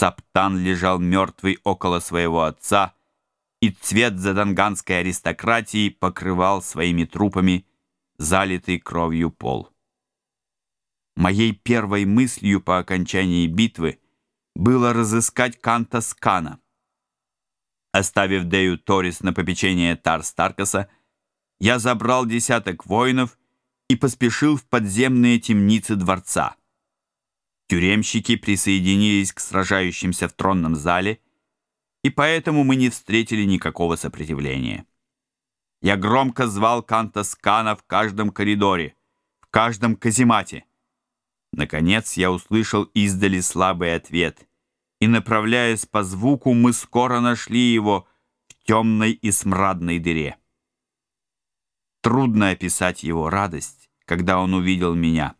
Саптан лежал мертвый около своего отца, и цвет заданганской аристократии покрывал своими трупами залитый кровью пол. Моей первой мыслью по окончании битвы было разыскать Канта Скана. Оставив Дею Торис на попечение Тар Старкаса, я забрал десяток воинов и поспешил в подземные темницы дворца — Тюремщики присоединились к сражающимся в тронном зале, и поэтому мы не встретили никакого сопротивления. Я громко звал Канта Скана в каждом коридоре, в каждом каземате. Наконец я услышал издали слабый ответ, и, направляясь по звуку, мы скоро нашли его в темной и смрадной дыре. Трудно описать его радость, когда он увидел меня —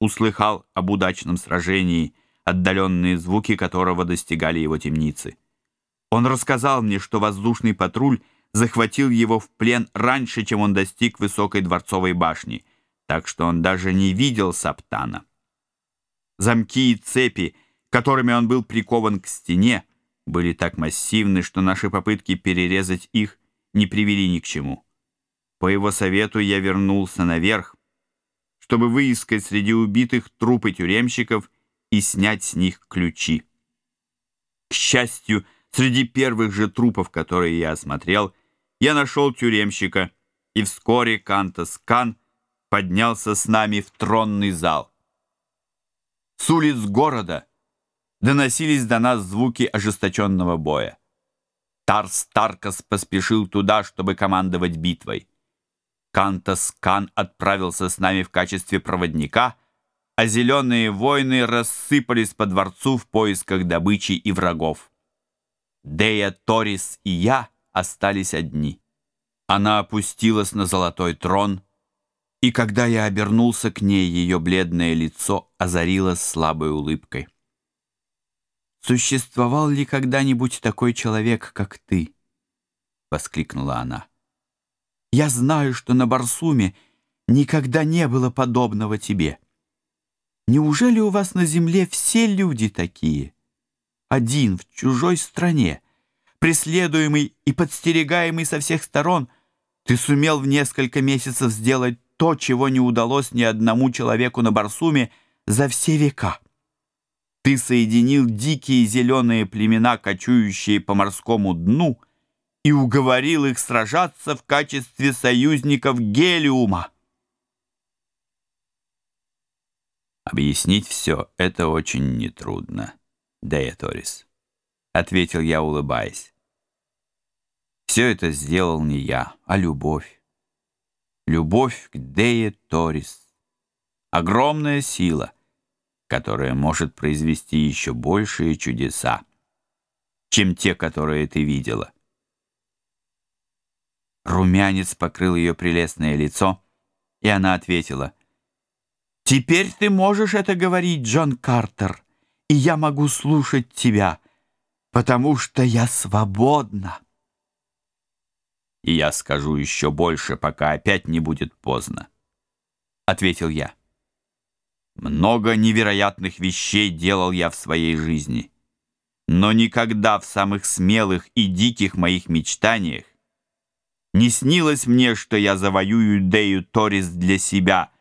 услыхал об удачном сражении, отдаленные звуки которого достигали его темницы. Он рассказал мне, что воздушный патруль захватил его в плен раньше, чем он достиг высокой дворцовой башни, так что он даже не видел Саптана. Замки и цепи, которыми он был прикован к стене, были так массивны, что наши попытки перерезать их не привели ни к чему. По его совету я вернулся наверх, чтобы выискать среди убитых трупы тюремщиков и снять с них ключи. К счастью, среди первых же трупов, которые я осмотрел, я нашел тюремщика, и вскоре Кантас Кан поднялся с нами в тронный зал. С улиц города доносились до нас звуки ожесточенного боя. Тарс Таркас поспешил туда, чтобы командовать битвой. Кантаскан отправился с нами в качестве проводника, а зеленые воины рассыпались по дворцу в поисках добычи и врагов. Дея Торис и я остались одни. Она опустилась на золотой трон, и когда я обернулся к ней, ее бледное лицо озарилось слабой улыбкой. «Существовал ли когда-нибудь такой человек, как ты?» — воскликнула она. «Я знаю, что на Барсуме никогда не было подобного тебе. Неужели у вас на земле все люди такие? Один в чужой стране, преследуемый и подстерегаемый со всех сторон, ты сумел в несколько месяцев сделать то, чего не удалось ни одному человеку на Барсуме за все века. Ты соединил дикие зеленые и уговорил их сражаться в качестве союзников Гелиума. «Объяснить все это очень нетрудно, Деяторис», — ответил я, улыбаясь. «Все это сделал не я, а любовь. Любовь к Деяторис. Огромная сила, которая может произвести еще большие чудеса, чем те, которые ты видела. Румянец покрыл ее прелестное лицо, и она ответила. «Теперь ты можешь это говорить, Джон Картер, и я могу слушать тебя, потому что я свободна». «И я скажу еще больше, пока опять не будет поздно», — ответил я. «Много невероятных вещей делал я в своей жизни, но никогда в самых смелых и диких моих мечтаниях не снилось мне, что я завоюю Дею Торис для себя,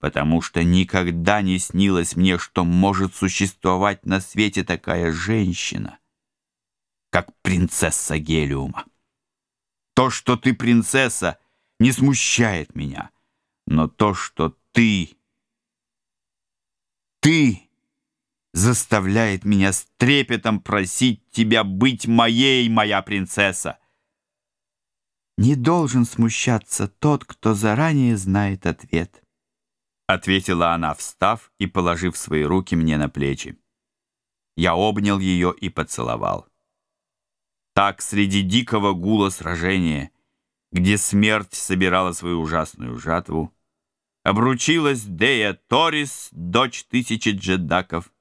потому что никогда не снилось мне, что может существовать на свете такая женщина, как принцесса Гелиума. То, что ты принцесса, не смущает меня, но то, что ты... Ты заставляет меня с трепетом просить тебя быть моей, моя принцесса. Не должен смущаться тот, кто заранее знает ответ. Ответила она, встав и положив свои руки мне на плечи. Я обнял ее и поцеловал. Так среди дикого гула сражения, где смерть собирала свою ужасную жатву, обручилась Дея Торис, дочь тысячи джедаков,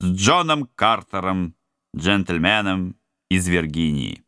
с Джоном Картером, джентльменом из Виргинии.